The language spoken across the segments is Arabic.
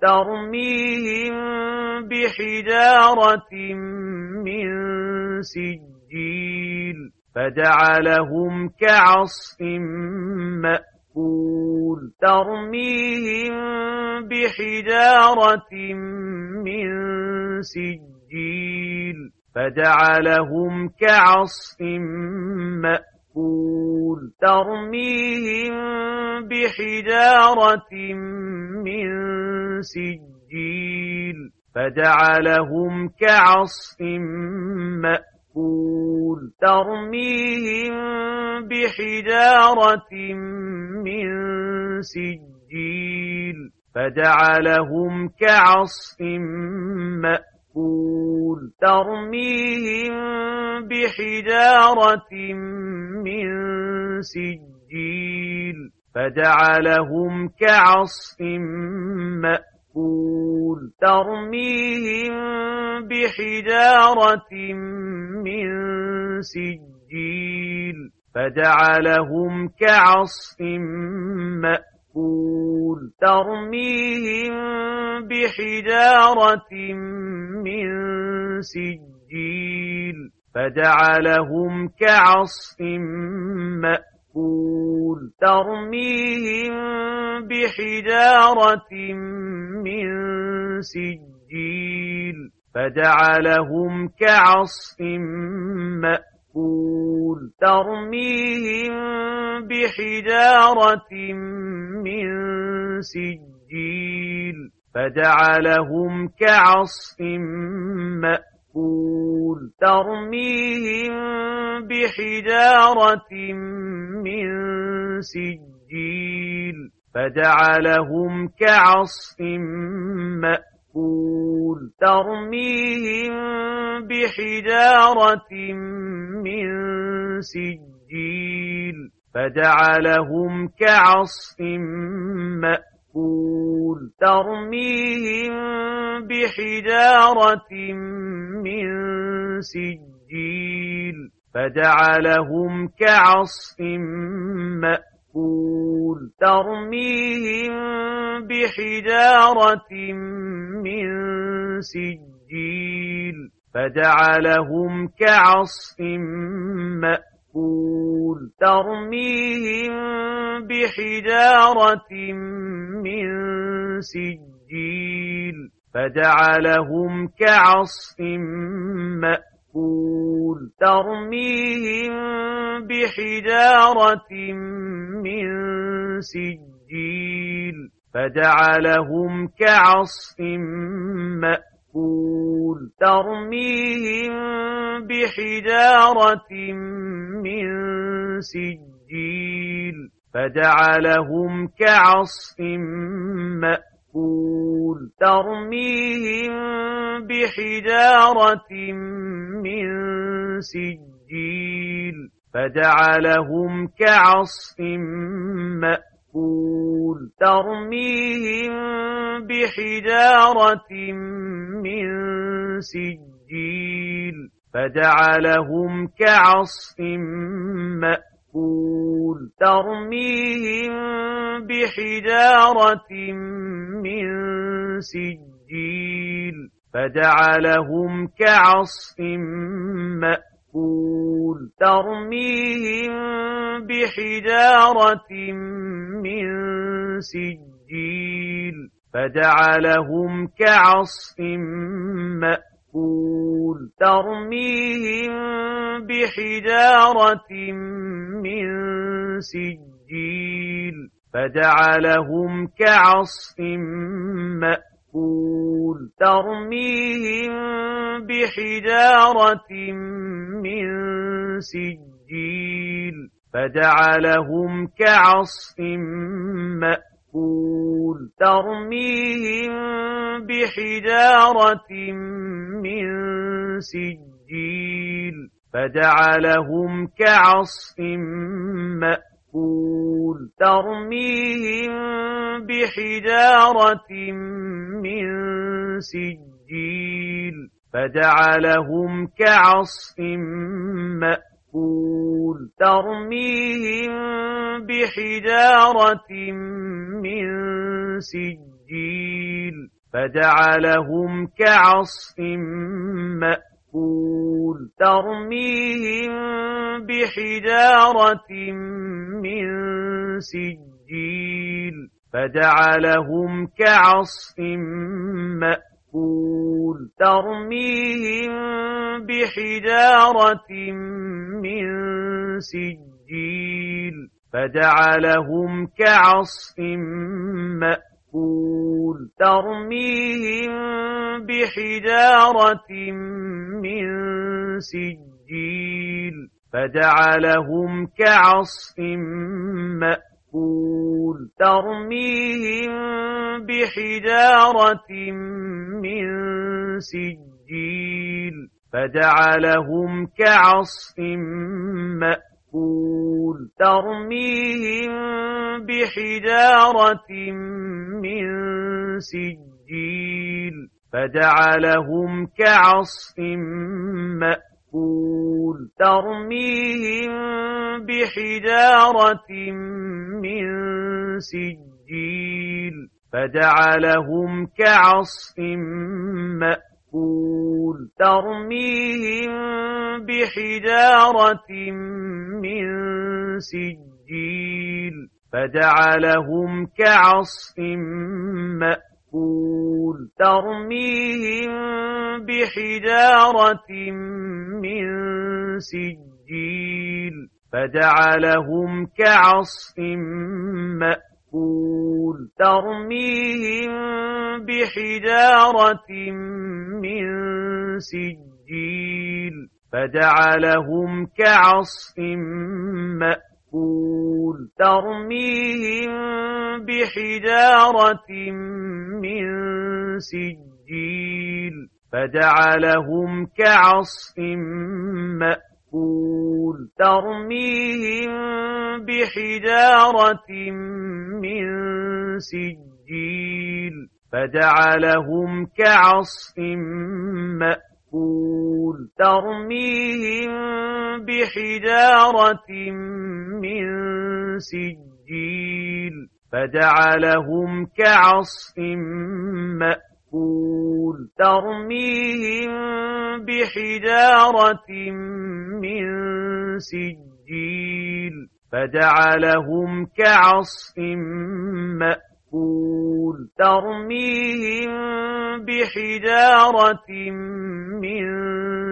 ترميهم بحجارة من سجيل فجعلهم كعصف مأكول. ترميهم بحجارة من سجيل فجعلهم كعصف مأكول. ترميهم بحجارة من سجيل فجعلهم كعصف مأكول ترميهم بحجارة من سجيل فجعلهم كعصف مأكول ترميهم بحجارة من سجيل فجعلهم كعصف مأكول ترميهم بحجارة من سجيل فجعلهم كعصف مأكول ترميهم بحجارة من سجيل فجعلهم كعصف مأكول ترميهم بحجارة من سجيل فجعلهم كعصف مأكول ترميهم بحجارة من سجيل فجعلهم كعصف مأكول. ترميهم بحجارة من سجيل فجعلهم كعصف مأكول. ترميهم بحجارة من سجيل فجعلهم كعصف مأكول ترميهم بحجارة من سجيل فجعلهم كعصف مأكول ترميهم بحجارة من سجيل فجعلهم كعصف مأكول ترميهم بحجارة من سجيل فجعلهم كعصف مأكول ترميهم بحجارة من سجيل فجعلهم كعصف مأكول ترميهم بحجارة من سجيل فجعلهم كعصف مأكول ترميهم بحجارة من سجيل فجعلهم كعصف مأكول. ترميهم بحجارة من سجيل فجعلهم كعصف مأكول. ترميهم بحجارة من سجيل فجعلهم كعصف مأكول ترميهم بحجارة من سجيل فجعلهم كعصف مأكول ترميهم بحجارة من سجيل فجعلهم كعصف مأكول. ترميهم بحجارة من سجيل فجعلهم كعصف مأكول. ترميهم بحجارة من سجيل فجعلهم كعصف مأكول ترميهم بحجارة من سجيل فجعلهم كعصف مأكول ترميهم بحجارة من سجيل فجعلهم كعصف مأكول ترميهم بحجارة من سجيل فجعلهم كعصف مأكول ترميهم بحجارة من سجيل فجعلهم كعصف مأكول ترميهم بحجارة من سجيل فجعلهم كعصف مأكول ترميهم بحجارة من سجيل فجعلهم كعصف مأكول ترميهم بحجارة من سجيل فجعلهم كعصف مأكول ترميهم بحجارة من سجيل فجعلهم كعصف مأكول ترميهم بحجارة من سجيل فجعلهم كعصف مأكول ترميهم بحجارة من سجيل فجعلهم كعصف مأكول ترميهم بحجارة من سجيل فجعلهم كعصف مأكول ترميهم بحجارة من سجيل فجعلهم كعصف مأكول ترميهم بحجارة من سجيل فجعلهم كعصف مأكول ترميهم بحجارة من سجيل فجعلهم كعصف مأكول ترميهم بحجارة من سجيل فجعلهم كعصف مأكول ترميهم بحجارة من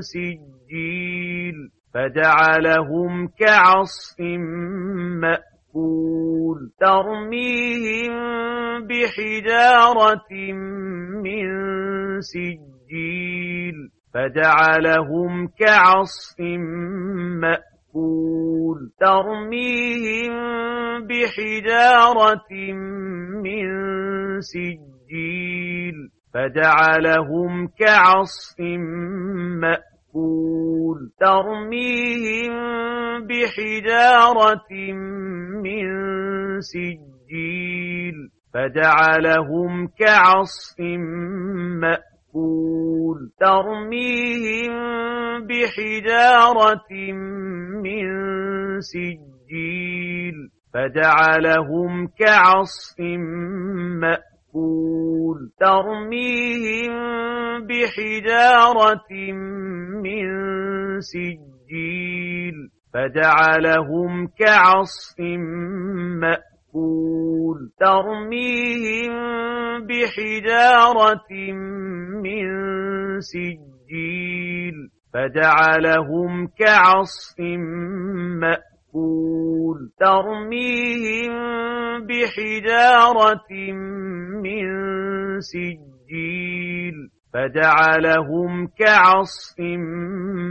سجيل فجعلهم كعصف مأكول ترميهم بحجارة من سجيل فجعلهم كعصف مأكول ترميهم بحجارة من سجيل فجعلهم كعصف مأكول ترميهم بحجارة من سجيل فجعلهم كعصف مأكول. ترميهم بحجارة من سجيل فجعلهم كعصف مأكول. ترميهم بحجارة من سجيل فجعلهم كعصف مأكول. ترميهم بحجارة من سجيل فجعلهم كعصف مأكول. ترميهم بحجارة من سجيل فجعلهم كعصف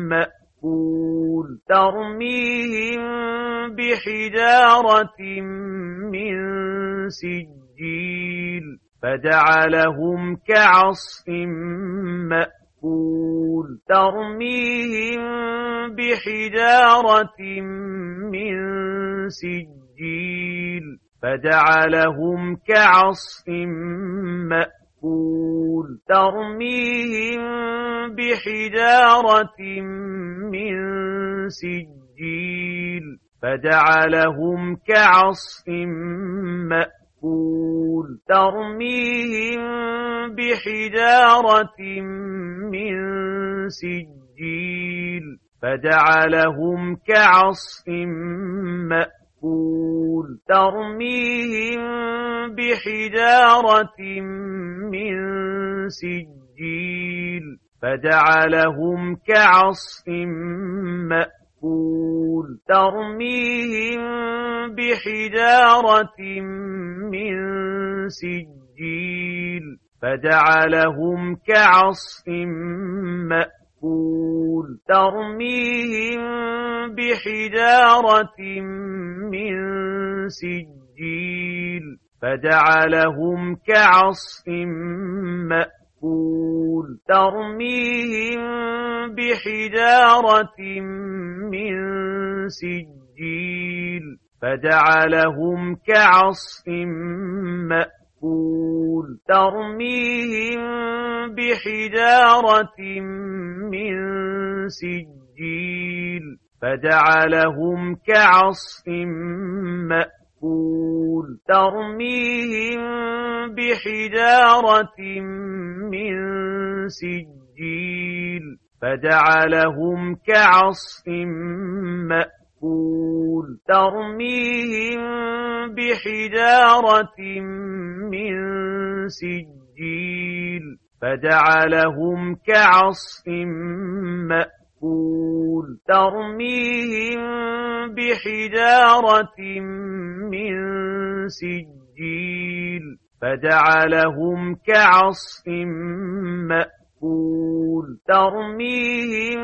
مأكول ترميهم بحجارة من سجيل فجعلهم كعصف مأكول ترميهم بحجارة من سجيل فجعلهم كعصف مأكول ترميهم بحجارة من سجيل فجعلهم كعصف مأكول ترميهم بحجارة من سجيل فجعلهم كعصف مأكول ترميهم بحجارة من سجيل فجعلهم كعصف مأكول ترميهم بحجارة من سجيل فجعلهم كعصف مأكول ترميهم بحجارة من سجيل فجعلهم كعصف مأكول ترميهم بحجارة من سجيل فجعلهم كعصف مأكول ترميهم بحجارة من سجيل فجعلهم كعصف مأكول ترميهم بحجارة من سجيل فجعلهم كعصف مأكول ترميهم بحجارة من سجيل فجعلهم كعصف مأكول ترميهم بحجارة من سجيل فجعلهم كعصف مأكول ترميهم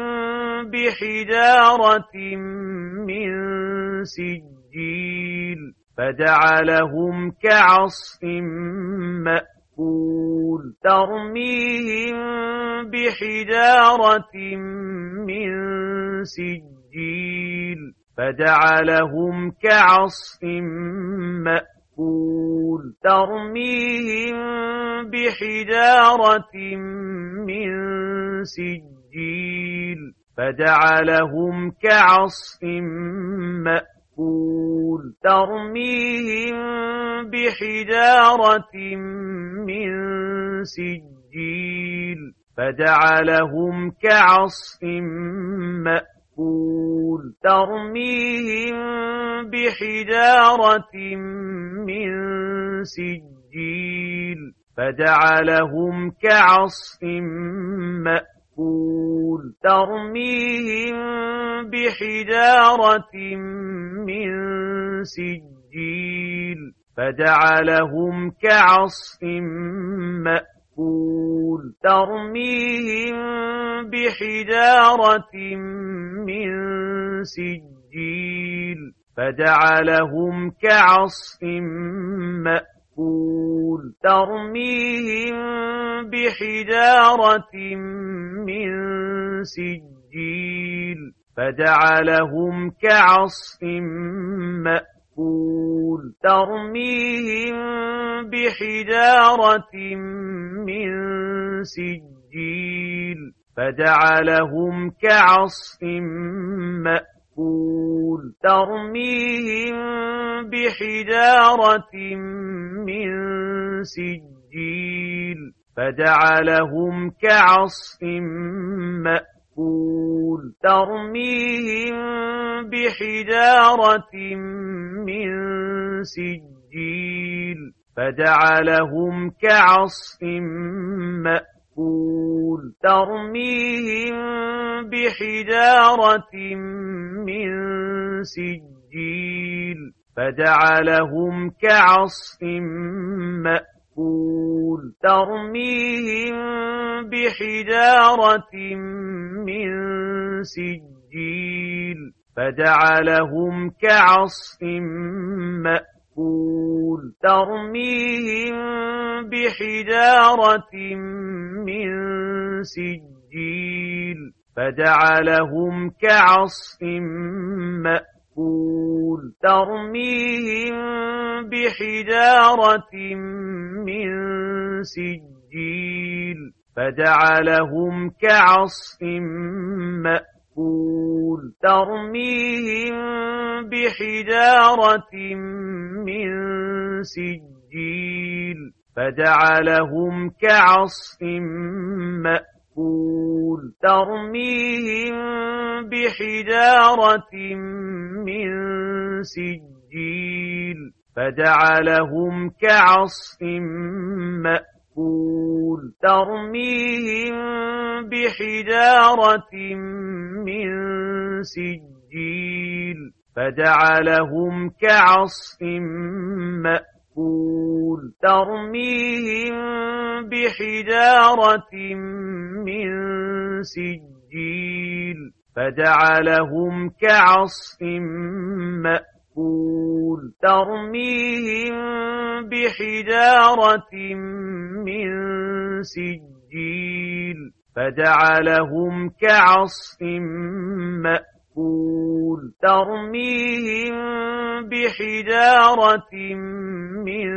بحجارة من سجيل فجعلهم كعصف مأكول. ترميهم بحجارة من سجيل. فجعلهم كعصف مأكول. ترميهم بحجارة من سجيل. فجعلهم كعصف مأكول. ترميهم بحجارة من سجيل فجعلهم كعصف مأكول ترميهم بحجارة من سجيل فجعلهم كعصف مأكول ترميهم بحجارة من سجيل فجعلهم كعصف مأكول. ترميهم بحجارة من سجيل فجعلهم كعصف مأكول. ترميهم بحجارة من سجيل فجعلهم كعصف مأكول. ترميهم بحجارة من سجيل فجعلهم كعصف مأكول. ترميهم بحجارة من سجيل فجعلهم كعصف مأكول. ترميهم بحجارة من سجيل فجعلهم كعصف مأكول. ترميهم بحجارة من سجيل فجعلهم كعصف مأكول. ترميهم بحجارة من سجيل فجعلهم كعصف مأكول. ترميهم بحجارة من سجيل فجعلهم كعصف مأكول. ترميهم بحجارة من سجيل فجعلهم كعصف مأكول. ترميهم بحجارة من سجيل فجعلهم كعصف مأكول. ترميهم بحجارة من سجيل فجعلهم كعصف مأكول. ترميهم بحجارة من سجيل فجعلهم كعصف مأكول. ترميهم بحجارة من سجيل فجعلهم كعصف مأكول. ترميهم بحجارة من سجيل فجعلهم كعصف مأكول. ترميهم بحجارة من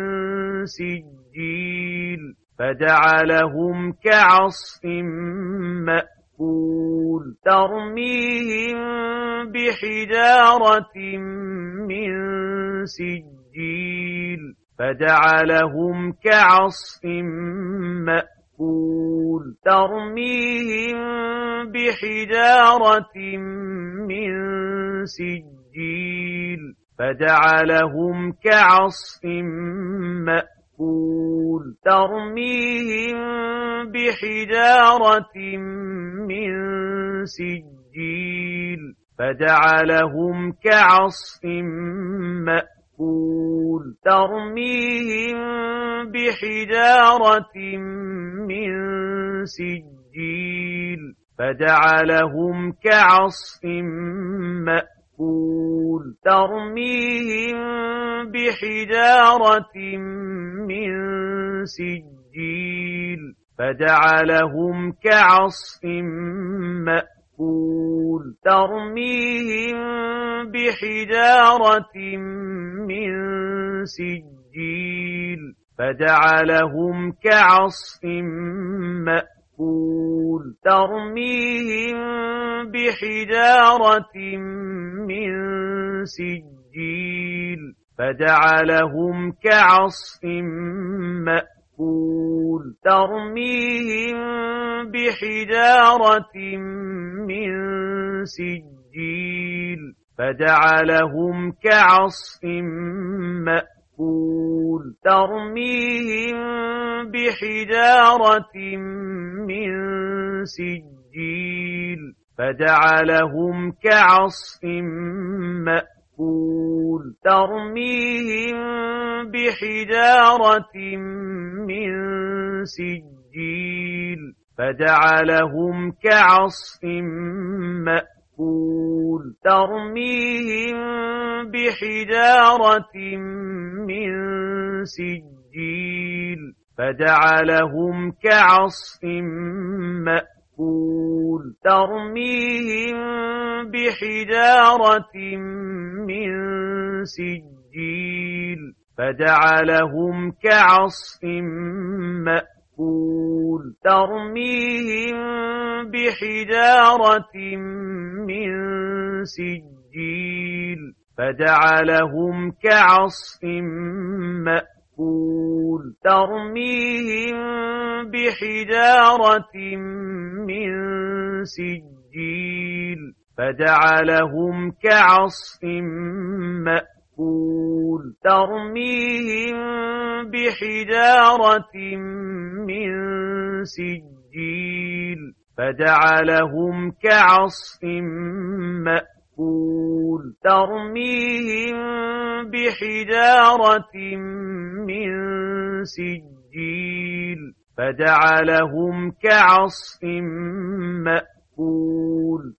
سجيل فجعلهم كعصف مأكول. ترميهم بحجارة من سجيل فجعلهم كعصف مأكول. ترميهم بحجارة من سجيل فجعلهم كعصف مأكول. ترميهم بحجارة من سجيل فجعلهم كعصف مأكول. ترميهم بحجارة من سجيل فجعلهم كعصف مأكول. ترميهم بحجارة من سجيل فجعلهم كعصف مأكول. ترميهم بحجارة من سجيل فجعلهم كعصف مأكول. ترميهم بحجارة من سجيل فجعلهم كعصف مأكول. ترميهم بحجارة من سجيل فجعلهم كعصف مأكول. ترميهم بحجارة من سجيل فجعلهم كعصف مأكول. ترميهم بحجارة من سجيل فجعلهم كعصف مأكول. ترميهم بحجارة من سجيل فجعلهم كعصف مأكول. ترميهم بحجارة من سجيل فجعلهم كعصف مأكول. ترميهم بحجارة من سجيل فجعلهم كعصف مأكول. ترميهم بحجارة من سجيل فجعلهم كعصف مأكول. ترميهم بحجارة من سجيل فجعلهم كعصف مأكول. ترميهم بحجارة من سجيل فجعلهم كعصف مأكول.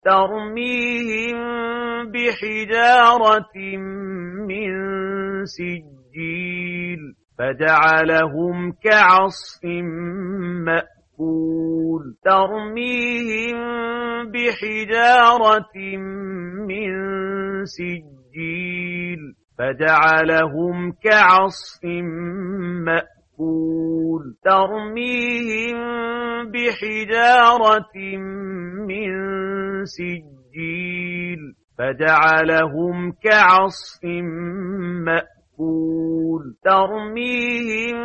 ترميهم بحجارة من سجيل فجعلهم كعصف مأكول. ترميهم بحجارة من سجيل فجعلهم كعصف مأكول. ترميهم بحجارة من سجيل فجعلهم كعصف مأكول ترميهم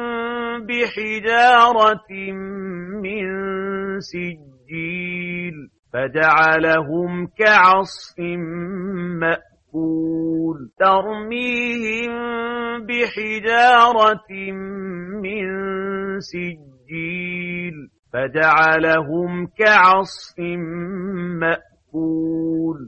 بحجارة من سجيل فجعلهم كعصف مأكول ترميهم بحجارة من سجيل فجعلهم كعصف مأكول.